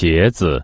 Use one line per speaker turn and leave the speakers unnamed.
茄子。